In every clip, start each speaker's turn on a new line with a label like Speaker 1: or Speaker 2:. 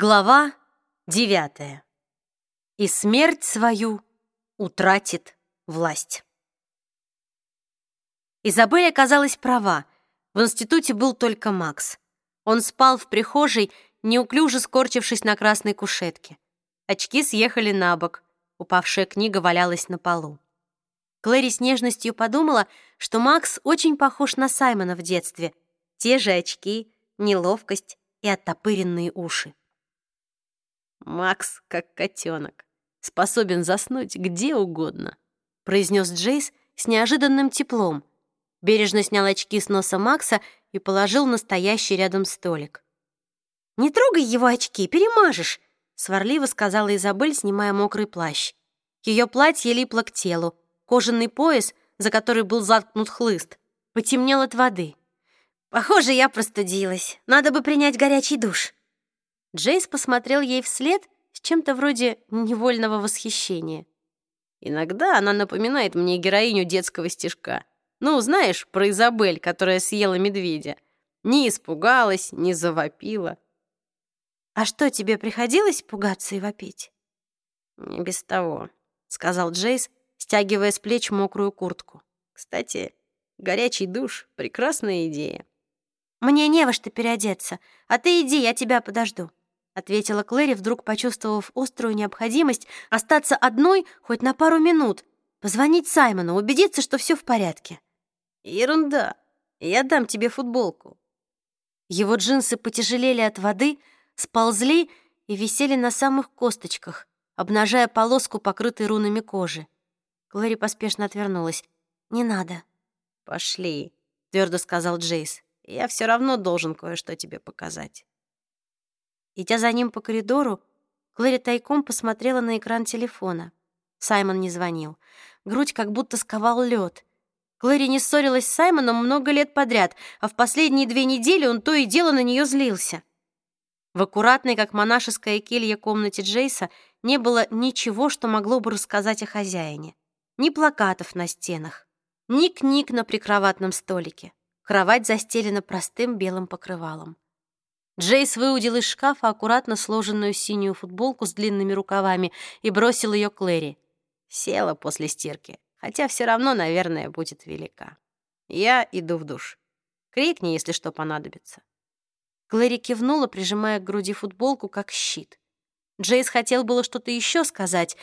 Speaker 1: Глава девятая. И смерть свою утратит власть. Изабель оказалась права. В институте был только Макс. Он спал в прихожей, неуклюже скорчившись на красной кушетке. Очки съехали на бок. Упавшая книга валялась на полу. Клэри с нежностью подумала, что Макс очень похож на Саймона в детстве. Те же очки, неловкость и оттопыренные уши.
Speaker 2: Макс, как котенок, способен заснуть где угодно,
Speaker 1: произнес Джейс с неожиданным теплом. Бережно снял очки с носа Макса и положил на стоящий рядом столик. «Не трогай его очки, перемажешь!» — сварливо сказала Изабель, снимая мокрый плащ. Ее платье липло к телу, кожаный пояс, за который был заткнут хлыст, потемнел от воды. «Похоже, я простудилась. Надо бы принять горячий душ». Джейс посмотрел ей вслед с чем-то вроде невольного восхищения.
Speaker 2: «Иногда она напоминает мне героиню детского стишка. Ну, знаешь, про Изабель, которая съела медведя. Не испугалась, не завопила».
Speaker 1: «А что, тебе приходилось пугаться и вопить?»
Speaker 2: «Не без того», — сказал Джейс, стягивая с плеч мокрую куртку. «Кстати, горячий душ — прекрасная идея».
Speaker 1: «Мне не во что переодеться, а ты иди, я тебя подожду» ответила Клэри, вдруг почувствовав острую необходимость остаться одной хоть на пару минут, позвонить Саймону, убедиться, что все в порядке.
Speaker 2: Ерунда. Я дам тебе футболку.
Speaker 1: Его джинсы потяжелели от воды, сползли и висели на самых косточках, обнажая полоску, покрытой рунами кожи. Клэри поспешно отвернулась. «Не надо».
Speaker 2: «Пошли», — твердо сказал Джейс. «Я все равно должен кое-что тебе показать».
Speaker 1: Идя за ним по коридору, Клэри тайком посмотрела на экран телефона. Саймон не звонил. Грудь как будто сковал лед. Клэри не ссорилась с Саймоном много лет подряд, а в последние две недели он то и дело на нее злился. В аккуратной, как монашеская келья комнате Джейса не было ничего, что могло бы рассказать о хозяине. Ни плакатов на стенах, ни книг на прикроватном столике. Кровать застелена простым белым покрывалом. Джейс выудил из шкафа аккуратно сложенную синюю футболку с длинными рукавами и бросил ее Клэри.
Speaker 2: Села после стирки, хотя все равно, наверное, будет велика. Я иду в душ. Крикни, если что понадобится.
Speaker 1: Клэри кивнула, прижимая к груди футболку, как щит. Джейс хотел было что-то еще сказать,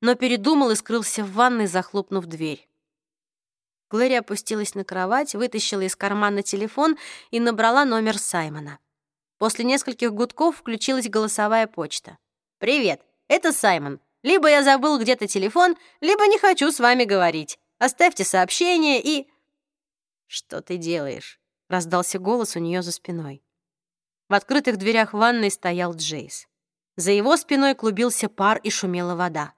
Speaker 1: но передумал и скрылся в ванной, захлопнув дверь. Клэри опустилась на кровать, вытащила из кармана телефон и набрала номер Саймона. После нескольких гудков включилась голосовая почта. «Привет, это Саймон. Либо я забыл где-то телефон, либо не хочу с вами говорить. Оставьте сообщение и...»
Speaker 2: «Что ты делаешь?»
Speaker 1: — раздался голос у нее за спиной. В открытых дверях ванной стоял Джейс. За его спиной клубился пар и шумела вода.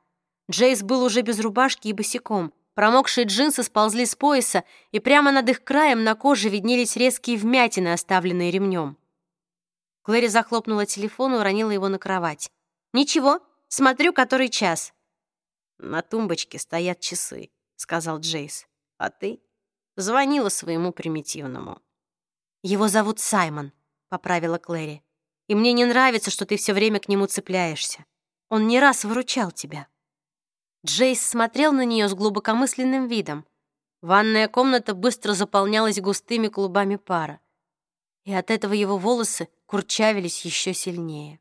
Speaker 1: Джейс был уже без рубашки и босиком. Промокшие джинсы сползли с пояса, и прямо над их краем на коже виднелись резкие вмятины, оставленные ремнем. Клэри захлопнула телефон и уронила его на кровать. «Ничего, смотрю, который час».
Speaker 2: «На тумбочке стоят часы», — сказал Джейс. «А ты?» Звонила своему примитивному.
Speaker 1: «Его зовут Саймон», — поправила Клэри. «И мне не нравится, что ты все время к нему цепляешься. Он не раз выручал тебя». Джейс смотрел на нее с глубокомысленным видом. Ванная комната быстро заполнялась густыми клубами пара. И от этого его волосы курчавились еще сильнее.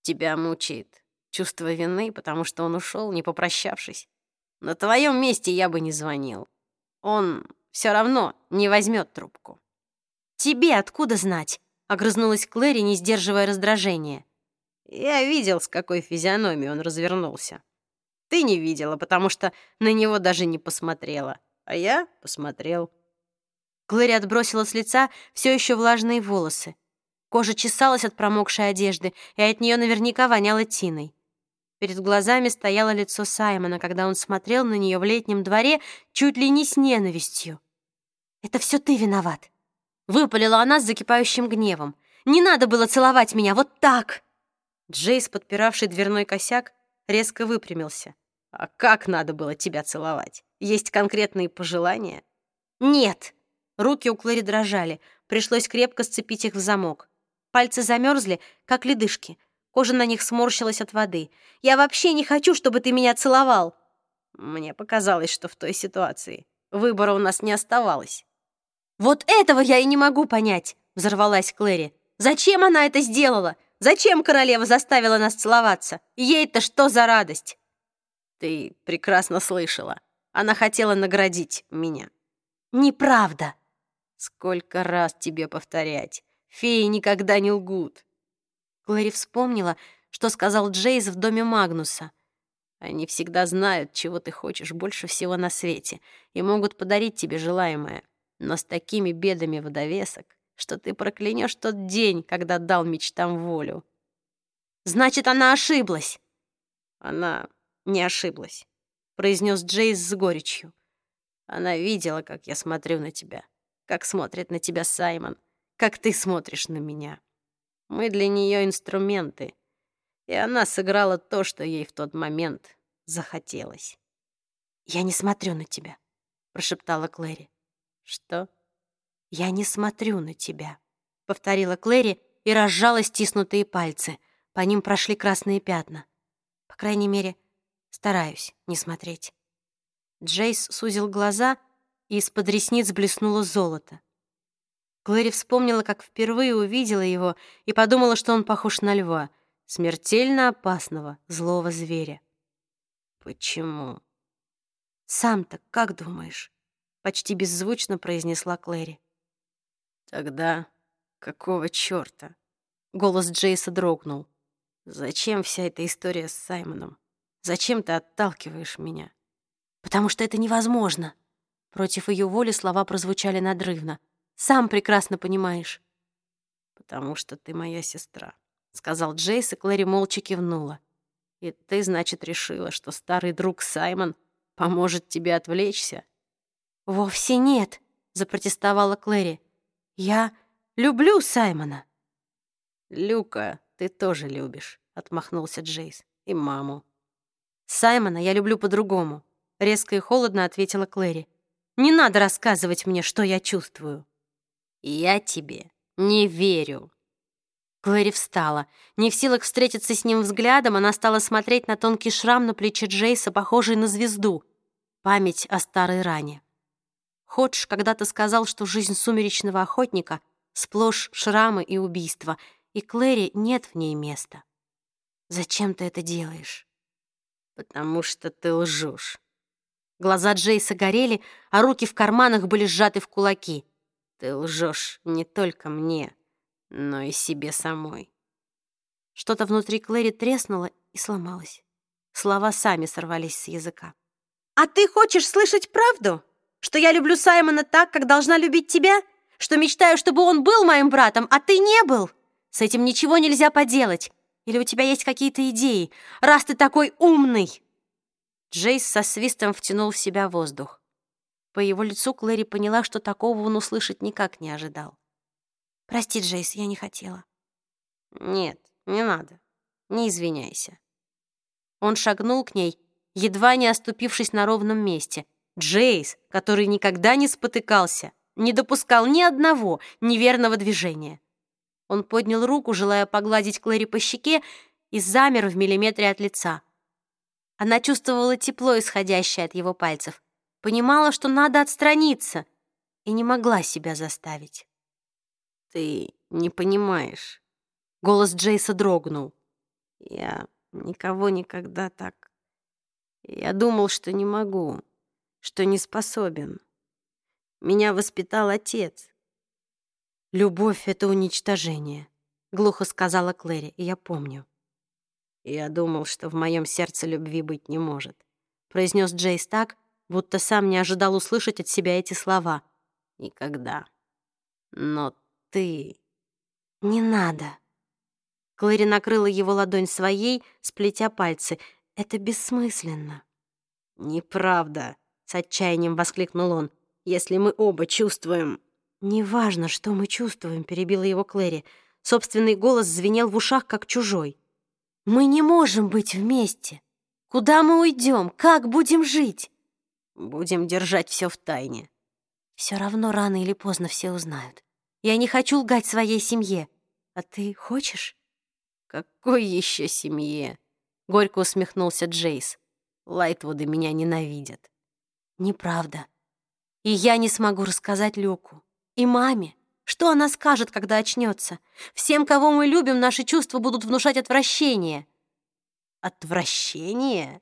Speaker 2: Тебя мучает чувство вины, потому что он ушел, не попрощавшись. На твоем месте я бы не звонил. Он все равно не возьмет трубку.
Speaker 1: Тебе откуда знать? Огрызнулась Клэри, не сдерживая раздражения.
Speaker 2: Я видел, с какой физиономией он развернулся. Ты не видела, потому что на него даже не посмотрела. А я посмотрел.
Speaker 1: Клэри отбросила с лица все еще влажные волосы. Кожа чесалась от промокшей одежды, и от нее наверняка воняло тиной. Перед глазами стояло лицо Саймона, когда он смотрел на нее в летнем дворе чуть ли не с ненавистью. «Это все ты виноват!» Выпалила она с закипающим гневом. «Не надо было целовать меня вот так!» Джейс, подпиравший дверной косяк, резко выпрямился.
Speaker 2: «А как надо было тебя целовать? Есть конкретные пожелания?»
Speaker 1: «Нет!» Руки у Клэри дрожали, пришлось крепко сцепить их в замок. Пальцы замерзли, как ледышки. Кожа на них сморщилась от воды. «Я вообще не хочу, чтобы ты меня целовал!»
Speaker 2: Мне показалось, что в той ситуации выбора у нас не оставалось.
Speaker 1: «Вот этого я и не могу понять!» — взорвалась Клэри. «Зачем она это сделала? Зачем королева заставила нас целоваться? Ей-то что за радость?»
Speaker 2: «Ты прекрасно слышала. Она хотела наградить меня».
Speaker 1: «Неправда!»
Speaker 2: «Сколько раз тебе повторять? Феи никогда не лгут.
Speaker 1: Клэри вспомнила, что сказал Джейс в доме Магнуса.
Speaker 2: Они всегда знают, чего ты хочешь больше всего на свете, и могут подарить тебе желаемое. Но с такими бедами в довесок, что ты проклянешь тот день, когда дал мечтам волю.
Speaker 1: Значит, она ошиблась.
Speaker 2: Она не ошиблась, произнес Джейс с горечью. Она видела, как я смотрю на тебя, как смотрит на тебя Саймон, как ты смотришь на меня. Мы для нее инструменты, и она сыграла то, что ей в тот момент захотелось.
Speaker 1: «Я не смотрю на тебя», — прошептала Клэри.
Speaker 2: «Что?»
Speaker 1: «Я не смотрю на тебя», — повторила Клэри и разжала стиснутые пальцы. По ним прошли красные пятна. По крайней мере, стараюсь не смотреть. Джейс сузил глаза, и из-под ресниц блеснуло золото. Клэри вспомнила, как впервые увидела его и подумала, что он похож на льва, смертельно опасного, злого зверя.
Speaker 2: «Почему?»
Speaker 1: «Сам-то как думаешь?» — почти беззвучно произнесла Клэри.
Speaker 2: «Тогда какого чёрта?» — голос Джейса дрогнул. «Зачем вся эта история с Саймоном? Зачем ты отталкиваешь меня?»
Speaker 1: «Потому что это невозможно!» Против ее воли слова прозвучали надрывно. Сам прекрасно понимаешь».
Speaker 2: «Потому что ты моя сестра», — сказал Джейс, и Клэри молча кивнула. «И ты, значит, решила, что старый друг Саймон поможет тебе отвлечься?»
Speaker 1: «Вовсе нет», — запротестовала Клэри. «Я люблю Саймона».
Speaker 2: «Люка ты тоже любишь», — отмахнулся Джейс. «И маму».
Speaker 1: «Саймона я люблю по-другому», — резко и холодно ответила Клэри. «Не надо рассказывать мне, что я чувствую».
Speaker 2: «Я тебе не верю».
Speaker 1: Клэри встала. Не в силах встретиться с ним взглядом, она стала смотреть на тонкий шрам на плече Джейса, похожий на звезду. Память о старой ране. Ходж когда-то сказал, что жизнь сумеречного охотника сплошь шрамы и убийства, и Клэри нет в ней места. «Зачем ты это делаешь?»
Speaker 2: «Потому что ты лжешь».
Speaker 1: Глаза Джейса горели, а руки в карманах были сжаты в кулаки.
Speaker 2: Ты лжешь не только мне, но и себе самой.
Speaker 1: Что-то внутри Клэри треснуло и сломалось. Слова сами сорвались с языка. «А ты хочешь слышать правду? Что я люблю Саймона так, как должна любить тебя? Что мечтаю, чтобы он был моим братом, а ты не был? С этим ничего нельзя поделать. Или у тебя есть какие-то идеи, раз ты такой умный?» Джейс со свистом втянул в себя воздух. По его лицу Клэри поняла, что такого он услышать никак не ожидал. «Прости, Джейс, я не хотела».
Speaker 2: «Нет, не надо. Не извиняйся».
Speaker 1: Он шагнул к ней, едва не оступившись на ровном месте. Джейс, который никогда не спотыкался, не допускал ни одного неверного движения. Он поднял руку, желая погладить Клэри по щеке, и замер в миллиметре от лица. Она чувствовала тепло, исходящее от его пальцев понимала, что надо отстраниться, и не могла себя заставить.
Speaker 2: «Ты не понимаешь».
Speaker 1: Голос Джейса дрогнул.
Speaker 2: «Я никого никогда так... Я думал, что не могу, что не способен. Меня воспитал отец».
Speaker 1: «Любовь — это уничтожение», — глухо сказала Клэри, и я помню.
Speaker 2: «Я думал, что в моем сердце любви быть не может», — произнес Джейс так, будто сам не ожидал услышать от себя эти слова. «Никогда. Но ты...»
Speaker 1: «Не надо». Клэри накрыла его ладонь своей, сплетя пальцы. «Это бессмысленно».
Speaker 2: «Неправда», — с отчаянием воскликнул он. «Если мы оба чувствуем...»
Speaker 1: «Неважно, что мы чувствуем», — перебила его Клэри. Собственный голос звенел в ушах, как чужой. «Мы не можем быть вместе. Куда мы уйдем? Как будем жить?»
Speaker 2: Будем держать все в тайне.
Speaker 1: Все равно рано или поздно все узнают. Я не хочу лгать своей семье. А ты хочешь?
Speaker 2: какой еще семье?» — горько усмехнулся Джейс. «Лайтвуды меня ненавидят».
Speaker 1: «Неправда. И я не смогу рассказать Люку. И маме. Что она скажет, когда очнется? Всем, кого мы любим, наши чувства будут внушать отвращение».
Speaker 2: «Отвращение?»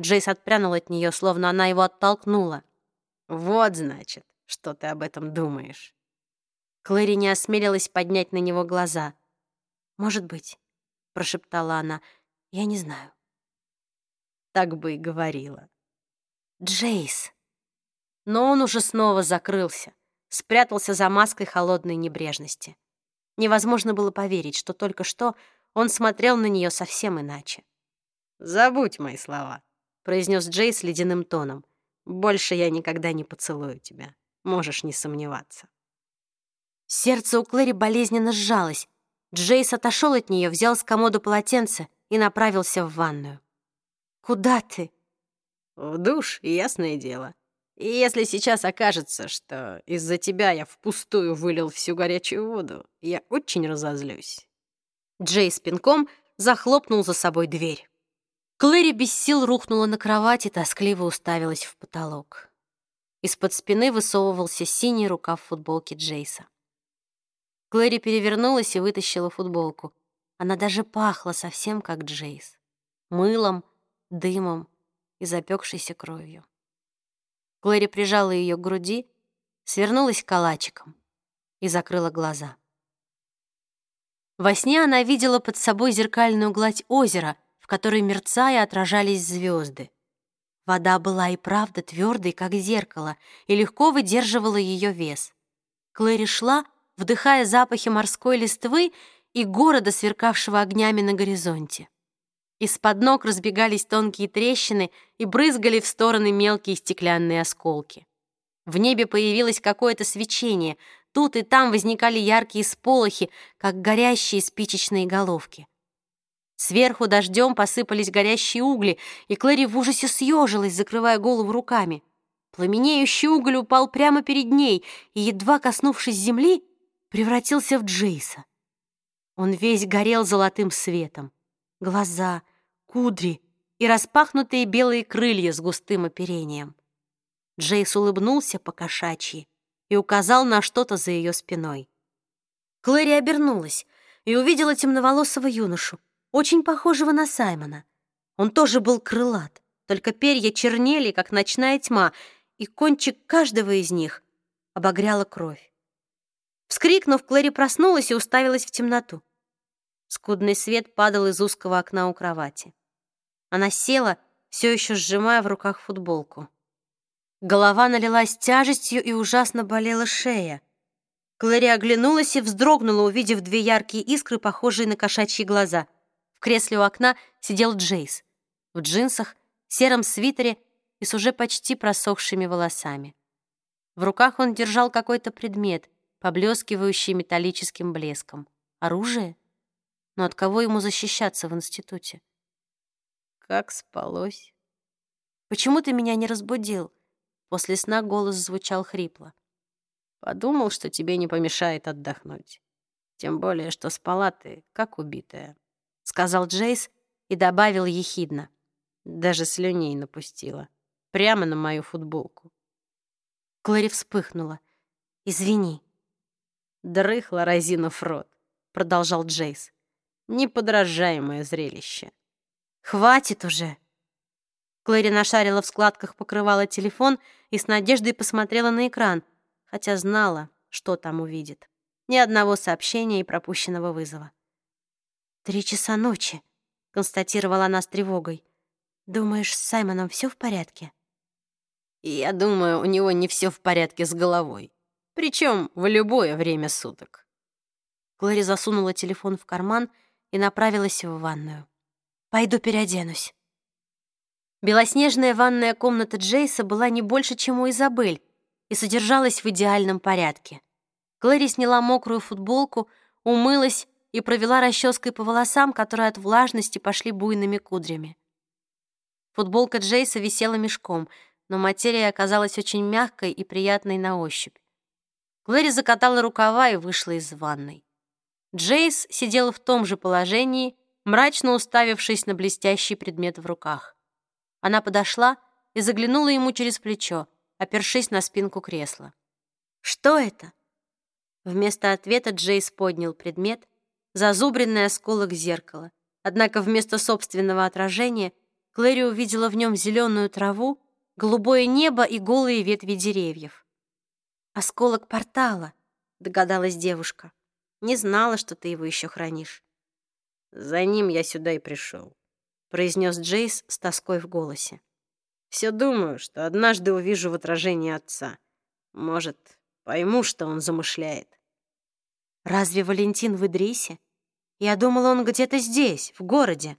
Speaker 1: Джейс отпрянул от нее, словно она его оттолкнула.
Speaker 2: «Вот, значит, что ты об этом думаешь».
Speaker 1: Клэри не осмелилась поднять на него глаза. «Может быть», — прошептала она, — «я не знаю».
Speaker 2: Так бы и говорила.
Speaker 1: «Джейс». Но он уже снова закрылся, спрятался за маской холодной небрежности. Невозможно было поверить, что только что он смотрел на нее совсем иначе.
Speaker 2: «Забудь мои слова», — произнес Джейс ледяным тоном. «Больше я никогда не поцелую тебя. Можешь не сомневаться».
Speaker 1: Сердце у Клэри болезненно сжалось. Джейс отошел от нее, взял с комода полотенце и направился в ванную. «Куда ты?»
Speaker 2: «В душ, ясное дело. И если сейчас окажется, что из-за тебя я впустую вылил всю горячую воду, я очень разозлюсь».
Speaker 1: Джейс пинком захлопнул за собой дверь. Клэри без сил рухнула на кровать и тоскливо уставилась в потолок. Из-под спины высовывался синий рукав футболки Джейса. Клэри перевернулась и вытащила футболку. Она даже пахла совсем как Джейс. Мылом, дымом и запекшейся кровью. Клэри прижала ее к груди, свернулась калачиком и закрыла глаза. Во сне она видела под собой зеркальную гладь озера, в которой, мерцая, отражались звезды. Вода была и правда твердой, как зеркало, и легко выдерживала ее вес. Клэри шла, вдыхая запахи морской листвы и города, сверкавшего огнями на горизонте. Из-под ног разбегались тонкие трещины и брызгали в стороны мелкие стеклянные осколки. В небе появилось какое-то свечение. Тут и там возникали яркие сполохи, как горящие спичечные головки. Сверху дождем посыпались горящие угли, и Клэри в ужасе съежилась, закрывая голову руками. Пламенеющий уголь упал прямо перед ней и, едва коснувшись земли, превратился в Джейса. Он весь горел золотым светом. Глаза, кудри и распахнутые белые крылья с густым оперением. Джейс улыбнулся по-кошачьи и указал на что-то за ее спиной. Клэри обернулась и увидела темноволосого юношу, очень похожего на Саймона. Он тоже был крылат, только перья чернели, как ночная тьма, и кончик каждого из них обогряла кровь. Вскрикнув, Клэри проснулась и уставилась в темноту. Скудный свет падал из узкого окна у кровати. Она села, все еще сжимая в руках футболку. Голова налилась тяжестью и ужасно болела шея. Клэри оглянулась и вздрогнула, увидев две яркие искры, похожие на кошачьи глаза. В кресле у окна сидел Джейс. В джинсах, сером свитере и с уже почти просохшими волосами. В руках он держал какой-то предмет — поблескивающий металлическим блеском. Оружие? Но от кого ему защищаться в институте?
Speaker 2: Как спалось?
Speaker 1: Почему ты меня не разбудил? После сна голос звучал хрипло.
Speaker 2: Подумал, что тебе не помешает отдохнуть. Тем более, что спала ты, как убитая. Сказал Джейс и добавил ехидно. Даже слюней напустила. Прямо на мою футболку.
Speaker 1: Клэри вспыхнула. «Извини».
Speaker 2: «Дрыхла разинув рот», — продолжал Джейс. «Неподражаемое зрелище».
Speaker 1: «Хватит уже!» Клэри нашарила в складках покрывала телефон и с надеждой посмотрела на экран, хотя знала, что там увидит. Ни одного сообщения и пропущенного вызова. «Три часа ночи», — констатировала она с тревогой. «Думаешь, с Саймоном все в порядке?»
Speaker 2: «Я думаю, у него не все в порядке с головой. Причем в любое время суток.
Speaker 1: Глори засунула телефон в карман и направилась в ванную. «Пойду переоденусь». Белоснежная ванная комната Джейса была не больше, чем у Изабель, и содержалась в идеальном порядке. Клэри сняла мокрую футболку, умылась и провела расческой по волосам, которые от влажности пошли буйными кудрями. Футболка Джейса висела мешком, но материя оказалась очень мягкой и приятной на ощупь. Глэри закатала рукава и вышла из ванной. Джейс сидел в том же положении, мрачно уставившись на блестящий предмет в руках. Она подошла и заглянула ему через плечо, опершись на спинку кресла. «Что это?» Вместо ответа Джейс поднял предмет, зазубренный осколок зеркала. Однако вместо собственного отражения Клэри увидела в нем зеленую траву, голубое небо и голые ветви деревьев. «Осколок портала», — догадалась девушка. «Не знала, что ты его еще хранишь».
Speaker 2: «За ним я сюда и пришел», — произнес Джейс с тоской в голосе. «Все думаю, что однажды увижу в отражении отца. Может, пойму, что он замышляет».
Speaker 1: «Разве Валентин в Идрисе?» Я думала, он где-то здесь, в городе.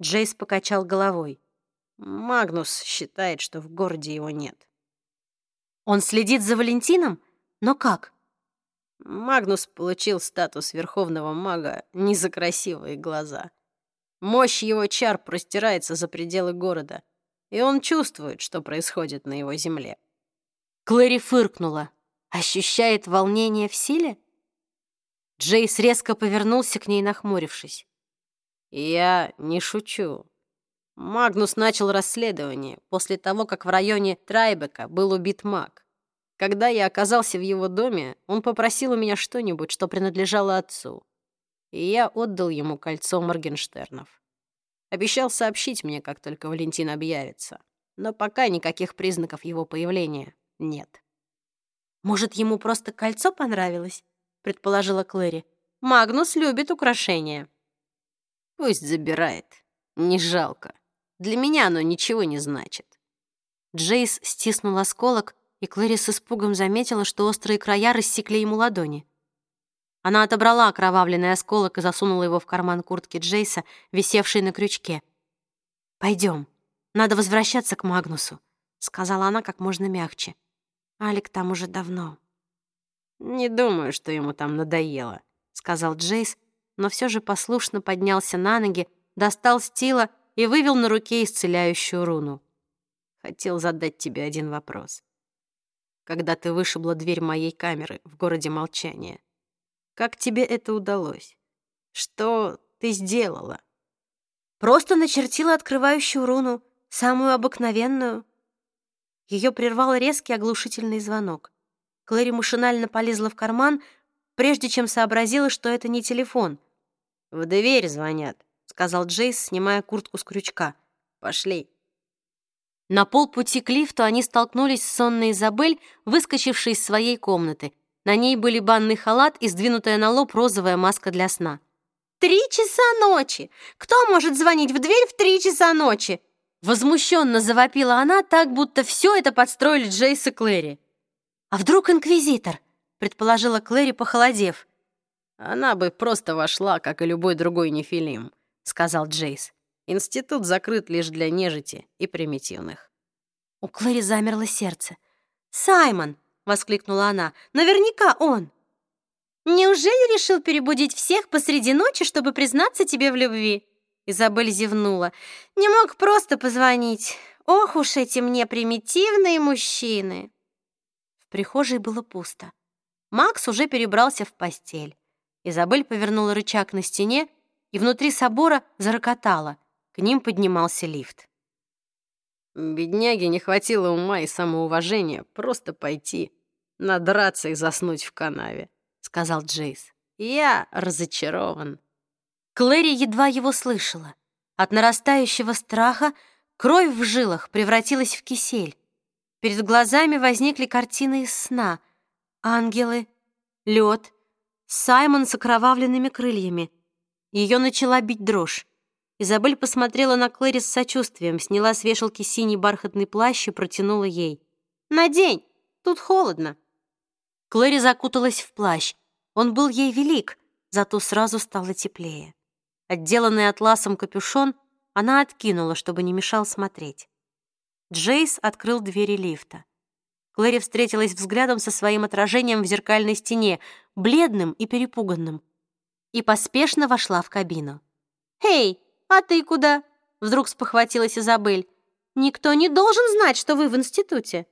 Speaker 1: Джейс покачал головой.
Speaker 2: Магнус считает, что в городе его нет.
Speaker 1: Он следит за Валентином? Но как?
Speaker 2: Магнус получил статус верховного мага не за красивые глаза. Мощь его чар простирается за пределы города, и он чувствует, что происходит на его земле.
Speaker 1: Клэри фыркнула. Ощущает волнение в силе? Джейс резко повернулся к ней, нахмурившись.
Speaker 2: «Я не шучу. Магнус начал расследование после того, как в районе Трайбека был убит маг. Когда я оказался в его доме, он попросил у меня что-нибудь, что принадлежало отцу. И я отдал ему кольцо Моргенштернов. Обещал сообщить мне, как только Валентин объявится. Но пока никаких признаков его появления нет.
Speaker 1: Может, ему просто кольцо понравилось? Предположила Клэри. Магнус любит украшения.
Speaker 2: Пусть забирает. Не жалко. Для меня оно ничего не значит.
Speaker 1: Джейс стиснул осколок, и Клэри с испугом заметила, что острые края рассекли ему ладони. Она отобрала окровавленный осколок и засунула его в карман куртки Джейса, висевшей на крючке. «Пойдем, надо возвращаться к Магнусу», — сказала она как можно мягче. «Алик там уже давно».
Speaker 2: «Не думаю, что ему там надоело», — сказал Джейс, но все же послушно поднялся на ноги, достал стила и вывел на руке исцеляющую руну. «Хотел задать тебе один вопрос. Когда ты вышибла дверь моей камеры в городе Молчания, как тебе это удалось? Что ты сделала?»
Speaker 1: «Просто начертила открывающую руну, самую обыкновенную». Ее прервал резкий оглушительный звонок. Клэри машинально полезла в карман, прежде чем сообразила, что это не телефон.
Speaker 2: «В дверь звонят», — сказал Джейс, снимая куртку с крючка. «Пошли».
Speaker 1: На полпути к лифту они столкнулись с сонной Изабель, выскочившей из своей комнаты. На ней были банный халат и сдвинутая на лоб розовая маска для сна.
Speaker 3: «Три часа ночи! Кто может звонить в дверь в три часа ночи?»
Speaker 1: Возмущенно завопила она, так будто все это подстроили Джейс и Клэри. «А вдруг инквизитор?» — предположила Клэри, похолодев.
Speaker 2: «Она бы просто вошла, как и любой другой нефилим», — сказал Джейс. «Институт закрыт лишь для нежити и примитивных».
Speaker 1: У Клэри замерло сердце. «Саймон!» — воскликнула она. «Наверняка он!»
Speaker 3: «Неужели решил перебудить всех посреди ночи, чтобы признаться тебе в любви?» Изабель зевнула. «Не мог просто позвонить. Ох уж эти мне примитивные мужчины!»
Speaker 1: В прихожей было пусто. Макс уже перебрался в постель. Изабель повернула рычаг на стене, и внутри собора зарокотала. К ним поднимался лифт.
Speaker 2: Бедняге не хватило ума и самоуважения просто пойти, надраться и заснуть в канаве, сказал Джейс. Я разочарован.
Speaker 1: Клэри едва его слышала. От нарастающего страха кровь в жилах превратилась в кисель. Перед глазами возникли картины из сна. Ангелы, лед, Саймон с окровавленными крыльями. Ее начала бить дрожь. Изабель посмотрела на Клэри с сочувствием, сняла с вешалки синий бархатный плащ и протянула ей. «Надень! Тут холодно!» Клэри закуталась в плащ. Он был ей велик, зато сразу стало теплее. Отделанный атласом капюшон она откинула, чтобы не мешал смотреть. Джейс открыл двери лифта. Клэри встретилась взглядом со своим отражением в зеркальной стене, бледным и перепуганным, и поспешно вошла в кабину.
Speaker 3: «Эй, а ты куда?» — вдруг спохватилась Изабель. «Никто не должен знать, что вы в институте».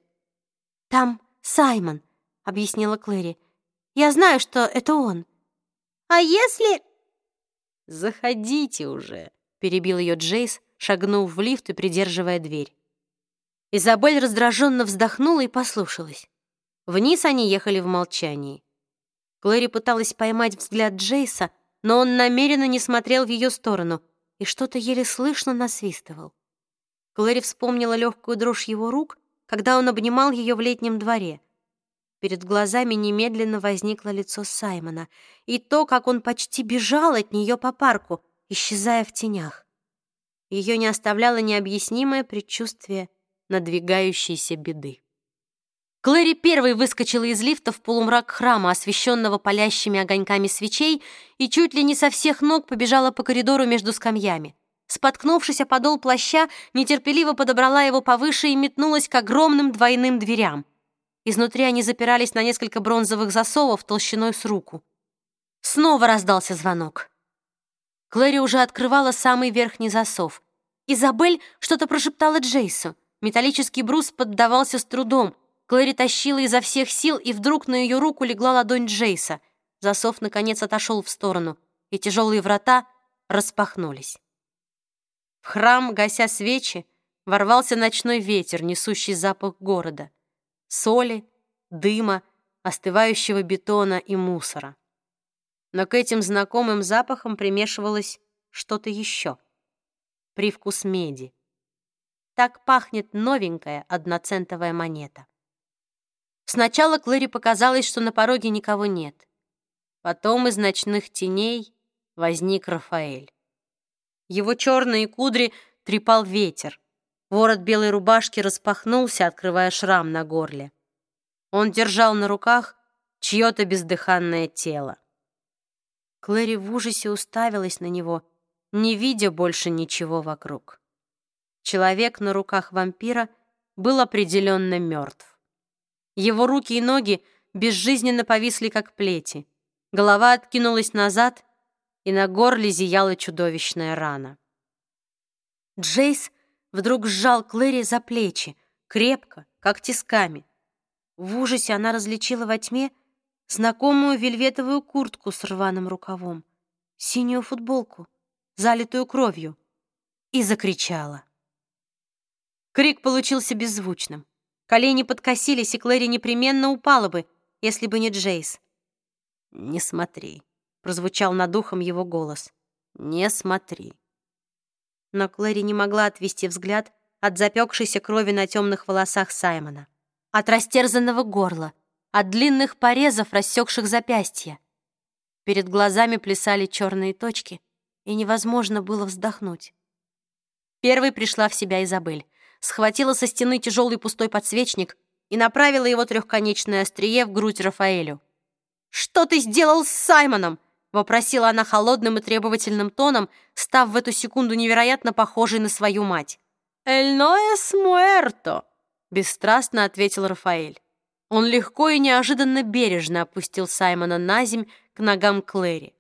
Speaker 1: «Там Саймон», — объяснила Клэри. «Я знаю, что это он».
Speaker 3: А если...»
Speaker 2: «Заходите уже», — перебил ее Джейс, шагнув в лифт и придерживая дверь. Изабель раздраженно вздохнула и послушалась. Вниз они ехали в молчании. Клэри пыталась поймать взгляд Джейса, но он намеренно не смотрел в ее сторону и что-то еле слышно насвистывал. Клэри вспомнила легкую дрожь его рук, когда он обнимал ее в летнем дворе. Перед глазами немедленно возникло лицо Саймона и то, как он почти бежал от нее по парку, исчезая в тенях. Ее не оставляло необъяснимое предчувствие надвигающейся беды. Клэри первой выскочила из лифта в полумрак храма, освещенного палящими огоньками свечей, и чуть ли не со всех ног побежала по коридору между скамьями. Споткнувшись о подол плаща, нетерпеливо подобрала его повыше и метнулась к огромным двойным дверям. Изнутри они запирались на несколько бронзовых засовов толщиной с руку. Снова раздался звонок. Клэри уже открывала самый верхний засов. Изабель что-то прошептала Джейсу. Металлический брус поддавался с трудом — Клэри тащила изо всех сил, и вдруг на ее руку легла ладонь Джейса. Засов, наконец, отошел в сторону, и тяжелые врата распахнулись. В храм, гася свечи, ворвался ночной ветер, несущий запах города. Соли, дыма, остывающего бетона и мусора. Но к этим знакомым запахам примешивалось что-то еще. Привкус меди. Так пахнет новенькая одноцентовая монета. Сначала Клэри показалось, что на пороге никого нет. Потом из ночных теней возник Рафаэль. Его черные кудри трепал ветер. Ворот белой рубашки распахнулся, открывая шрам на горле. Он держал на руках чье-то бездыханное тело. Клэри в ужасе уставилась на него, не видя больше ничего вокруг. Человек на руках вампира был определенно мертв. Его руки и ноги безжизненно повисли, как плети. Голова откинулась назад, и на горле зияла чудовищная рана. Джейс вдруг сжал Клэри за плечи, крепко, как тисками. В ужасе она различила во тьме знакомую вельветовую куртку с рваным рукавом, синюю футболку, залитую кровью, и закричала. Крик получился беззвучным. Колени подкосились, и Клэри непременно упала бы, если бы не Джейс. «Не смотри», — прозвучал над ухом его голос. «Не смотри». Но Клэри не могла отвести взгляд от запекшейся крови на темных волосах Саймона, от растерзанного горла, от длинных порезов, рассекших запястья. Перед глазами плясали черные точки, и невозможно было вздохнуть. Первой пришла в себя Изабель схватила со стены тяжелый пустой подсвечник и направила его трехконечное острие в грудь Рафаэлю. «Что ты сделал с Саймоном?» — вопросила она холодным и требовательным тоном, став в эту секунду невероятно похожей на свою мать. «Эль no es muerto», — бесстрастно ответил Рафаэль. Он легко и неожиданно бережно опустил Саймона на земь к ногам Клэри.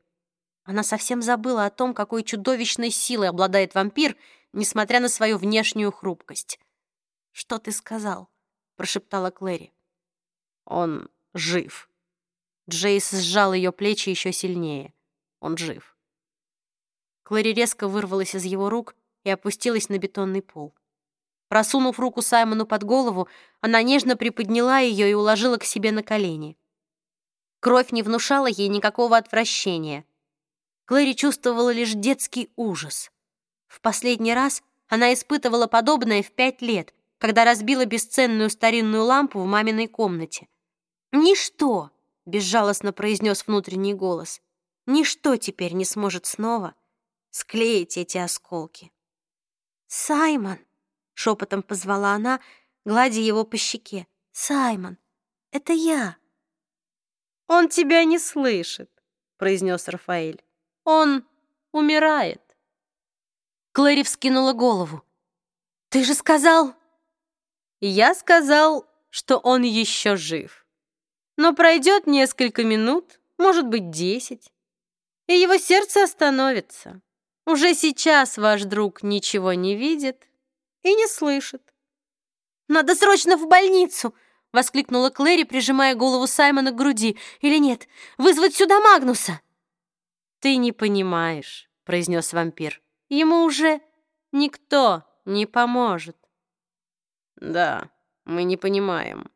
Speaker 2: Она совсем забыла о том, какой чудовищной силой обладает вампир, несмотря на свою внешнюю хрупкость. «Что ты сказал?» — прошептала Клэри. «Он жив». Джейс сжал ее плечи еще сильнее. «Он жив». Клэри резко вырвалась из его рук и опустилась на бетонный пол. Просунув руку Саймону под голову, она нежно приподняла ее и уложила к себе на колени. Кровь не внушала ей никакого отвращения. Клэри чувствовала лишь детский ужас. В последний раз она испытывала подобное в пять лет, когда разбила бесценную старинную лампу в маминой комнате. «Ничто!» — безжалостно произнес внутренний голос. «Ничто теперь не сможет снова склеить эти осколки». «Саймон!» — шепотом позвала она, гладя его по щеке. «Саймон, это я!» «Он тебя не слышит», — произнес Рафаэль. «Он умирает».
Speaker 1: Клэри вскинула голову. «Ты же сказал...»
Speaker 2: «Я сказал, что он еще жив. Но пройдет несколько минут, может быть, десять, и его сердце остановится. Уже сейчас ваш друг ничего не видит и не слышит».
Speaker 1: «Надо срочно в больницу!» — воскликнула Клэри, прижимая голову Саймона к груди. «Или нет, вызвать сюда Магнуса!» «Ты не понимаешь», — произнес вампир. «Ему уже никто не поможет».
Speaker 2: «Да, мы не понимаем».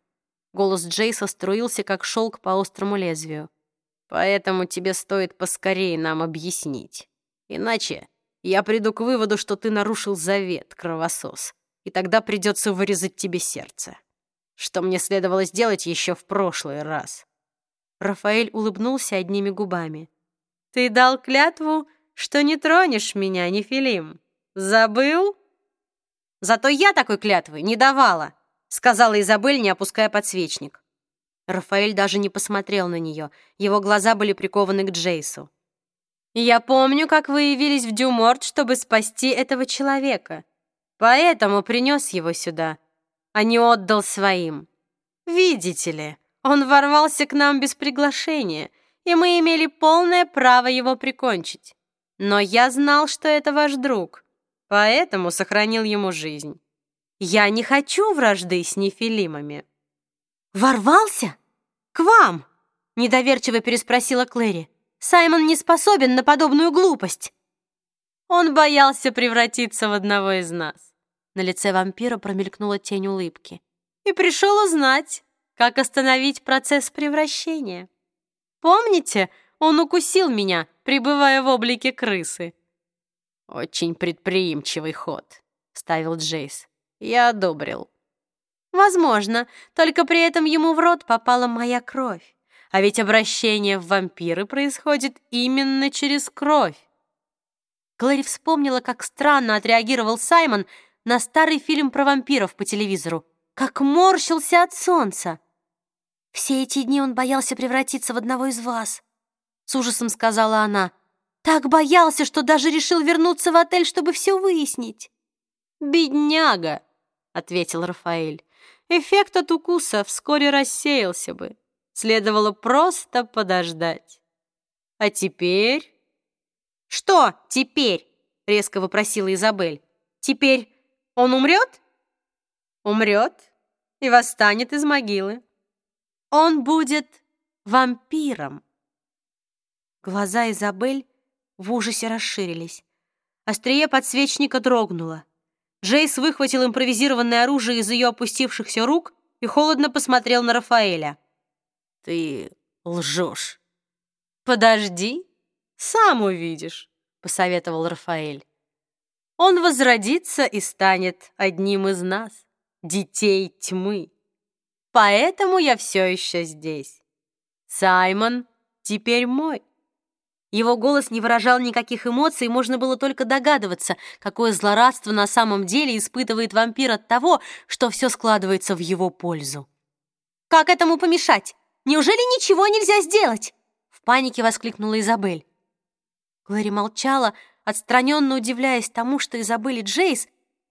Speaker 2: Голос Джейса струился, как шелк по острому лезвию. «Поэтому тебе стоит поскорее нам объяснить. Иначе я приду к выводу, что ты нарушил завет, кровосос, и тогда придется вырезать тебе сердце. Что мне следовало сделать еще в прошлый раз».
Speaker 1: Рафаэль улыбнулся одними губами. «Ты дал клятву, что не тронешь меня, Нефилим. Забыл?»
Speaker 3: «Зато я такой клятвы не давала», — сказала Изабель, не опуская подсвечник.
Speaker 1: Рафаэль даже не посмотрел на нее. Его глаза были прикованы к Джейсу. «Я помню, как вы явились в Дюморт, чтобы спасти этого человека. Поэтому принес его сюда, а не отдал своим. Видите ли, он ворвался к нам без приглашения, и мы имели полное право его прикончить. Но я знал, что это ваш друг, поэтому сохранил ему жизнь. Я не хочу вражды с нефилимами».
Speaker 3: «Ворвался? К вам?» — недоверчиво переспросила Клэри. «Саймон не способен на подобную глупость».
Speaker 1: Он боялся превратиться в одного из нас. На лице вампира промелькнула тень улыбки. И пришел узнать, как остановить процесс превращения. Помните, он укусил меня, пребывая в облике крысы.
Speaker 2: Очень предприимчивый ход, ставил Джейс. Я одобрил.
Speaker 1: Возможно, только при этом ему в рот попала моя кровь. А ведь обращение в вампиры происходит именно через кровь. Клэри вспомнила, как странно отреагировал Саймон на старый фильм про вампиров по телевизору, как морщился от солнца.
Speaker 3: «Все эти дни он боялся превратиться в одного из вас», — с ужасом сказала она. «Так боялся, что даже решил вернуться в отель, чтобы все выяснить».
Speaker 1: «Бедняга», — ответил Рафаэль. «Эффект от укуса вскоре рассеялся бы. Следовало просто подождать. А теперь...»
Speaker 3: «Что теперь?» — резко вопросила Изабель. «Теперь он умрет?»
Speaker 1: «Умрет и восстанет из могилы. Он будет вампиром». Глаза Изабель в ужасе расширились. Острие подсвечника дрогнуло. Джейс выхватил импровизированное оружие из ее опустившихся рук и холодно посмотрел на Рафаэля.
Speaker 2: «Ты лжешь».
Speaker 1: «Подожди, сам увидишь», — посоветовал Рафаэль. «Он возродится и станет одним из нас, детей тьмы. Поэтому я все еще здесь. Саймон теперь мой». Его голос не выражал никаких эмоций, можно было только догадываться, какое злорадство на самом деле испытывает вампир от того, что все складывается в его пользу.
Speaker 3: «Как этому помешать? Неужели ничего нельзя сделать?» В панике воскликнула Изабель.
Speaker 1: Глэри молчала, отстраненно удивляясь тому, что Изабель и Джейс,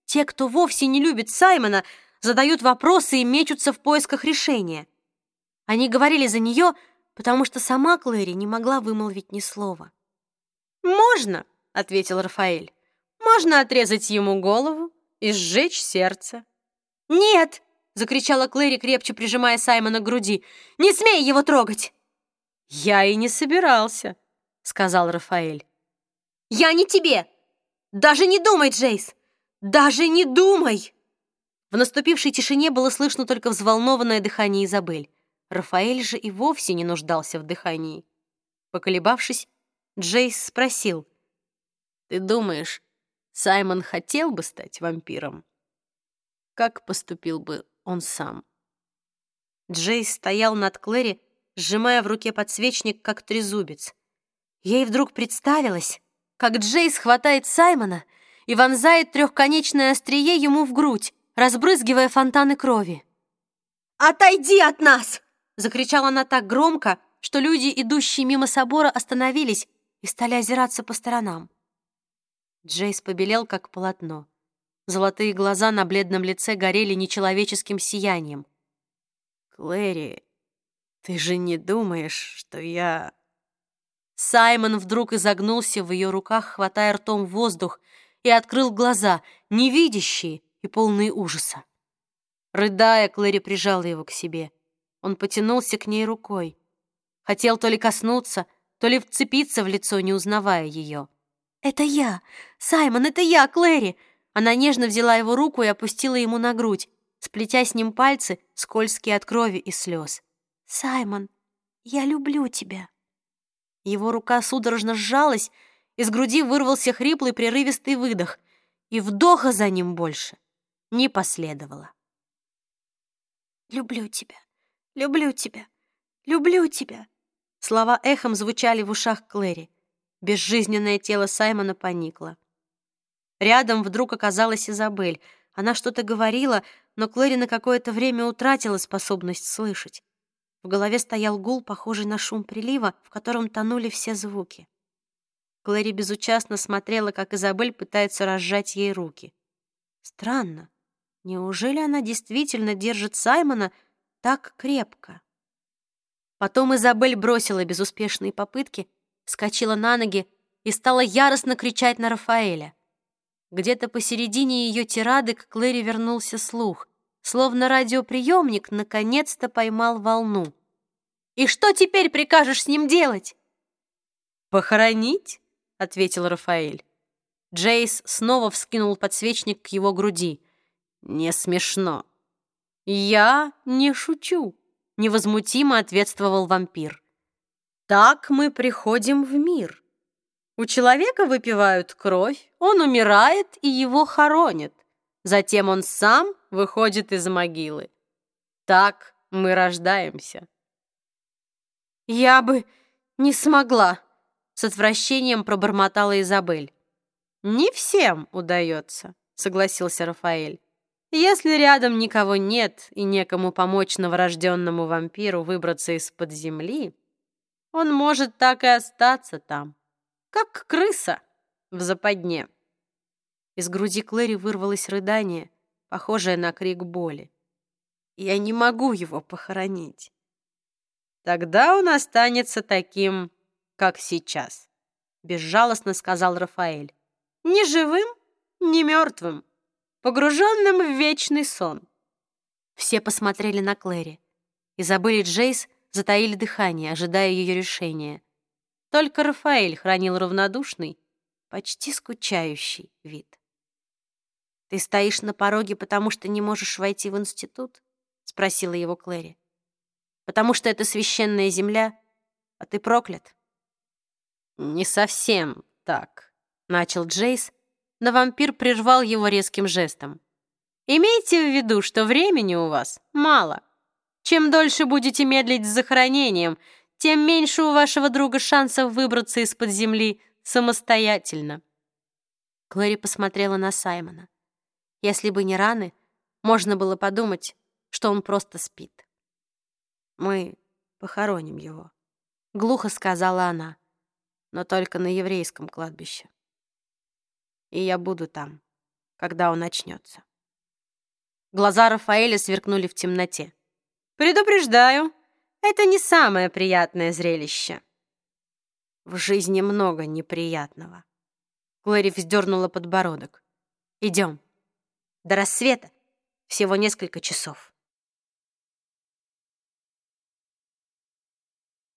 Speaker 1: те, кто вовсе не любит Саймона, задают вопросы и мечутся в поисках решения. Они говорили за нее, потому что сама Клэри не могла вымолвить ни слова. «Можно», — ответил Рафаэль. «Можно отрезать ему голову и сжечь сердце».
Speaker 3: «Нет!» — закричала Клэри, крепче прижимая Саймона к груди. «Не смей его трогать!»
Speaker 1: «Я и не собирался», — сказал Рафаэль.
Speaker 3: «Я не тебе! Даже не думай, Джейс! Даже не думай!»
Speaker 1: В наступившей тишине было слышно только взволнованное дыхание Изабель. Рафаэль же и вовсе не нуждался в дыхании. Поколебавшись, Джейс спросил. «Ты думаешь, Саймон хотел бы стать вампиром? Как поступил бы он сам?» Джейс стоял над Клэри, сжимая в руке подсвечник, как трезубец. Ей вдруг представилось, как Джейс хватает Саймона и вонзает трехконечное острие ему в грудь, разбрызгивая фонтаны крови.
Speaker 3: «Отойди от нас!»
Speaker 1: Закричала она так громко, что люди, идущие мимо собора, остановились и стали озираться по сторонам. Джейс побелел, как полотно. Золотые глаза на бледном лице горели нечеловеческим сиянием. «Клэри, ты же не думаешь, что я...» Саймон вдруг изогнулся в ее руках, хватая ртом воздух, и открыл глаза, невидящие и полные ужаса. Рыдая, Клэри прижала его к себе. Он потянулся к ней рукой. Хотел то ли коснуться, то ли вцепиться в лицо, не узнавая ее.
Speaker 3: «Это я! Саймон, это я, Клэри!»
Speaker 1: Она нежно взяла его руку и опустила ему на грудь, сплетя с ним пальцы, скользкие от крови и слез.
Speaker 3: «Саймон, я люблю тебя!»
Speaker 1: Его рука судорожно сжалась, из груди вырвался хриплый прерывистый выдох, и вдоха за ним больше не последовало.
Speaker 3: «Люблю тебя, люблю тебя, люблю тебя!»
Speaker 1: Слова эхом звучали в ушах Клэри. Безжизненное тело Саймона поникло. Рядом вдруг оказалась Изабель. Она что-то говорила, но Клэри на какое-то время утратила способность слышать. В голове стоял гул, похожий на шум прилива, в котором тонули все звуки. Клэри безучастно смотрела, как Изабель пытается разжать ей руки. Странно. Неужели она действительно держит Саймона так крепко? Потом Изабель бросила безуспешные попытки, вскочила на ноги и стала яростно кричать на Рафаэля. Где-то посередине ее тирады к Клэри вернулся слух, словно радиоприемник наконец-то поймал волну. «И что теперь прикажешь с ним делать?» «Похоронить?» — ответил Рафаэль. Джейс снова вскинул подсвечник к его груди. «Не смешно». «Я не шучу», — невозмутимо ответствовал вампир. «Так мы приходим в мир». У человека выпивают кровь, он умирает и его хоронят. Затем он сам выходит из могилы. Так мы рождаемся.
Speaker 3: Я бы не смогла,
Speaker 1: с отвращением пробормотала Изабель. Не всем удается, согласился Рафаэль. Если рядом никого нет и некому помочь новорожденному вампиру выбраться из-под земли, он может так и остаться там как крыса в западне. Из груди Клэри вырвалось рыдание, похожее на крик боли. Я не могу его похоронить. Тогда он останется таким, как сейчас, безжалостно сказал Рафаэль. Ни живым, ни мертвым, погруженным в вечный сон. Все посмотрели на Клэри. Изабель и Джейс затаили дыхание, ожидая ее решения. Только Рафаэль хранил равнодушный, почти скучающий вид. «Ты стоишь на пороге, потому что не можешь войти в институт?» — спросила его Клэри. «Потому что это священная земля, а ты проклят?» «Не совсем так», — начал Джейс, но вампир прервал его резким жестом. «Имейте в виду, что времени у вас мало. Чем дольше будете медлить с захоронением, тем меньше у вашего друга шансов выбраться из-под земли самостоятельно. Клэри посмотрела на Саймона. Если бы не раны, можно было подумать, что он просто спит. «Мы похороним его», — глухо сказала она, «но только на еврейском кладбище. И я буду там, когда он очнется». Глаза Рафаэля сверкнули в темноте. «Предупреждаю, это не самое приятное зрелище. В жизни много неприятного. Клэри вздернула подбородок. Идем. До рассвета всего несколько часов.